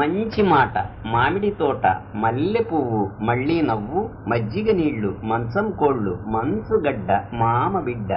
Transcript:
మంచి మాట మామిడి తోట మల్లె పువ్వు మళ్ళీ నవ్వు మజ్జిగ నీళ్ళు మంచం కోళ్ళు మంచుగడ్డ మామ బిడ్డ.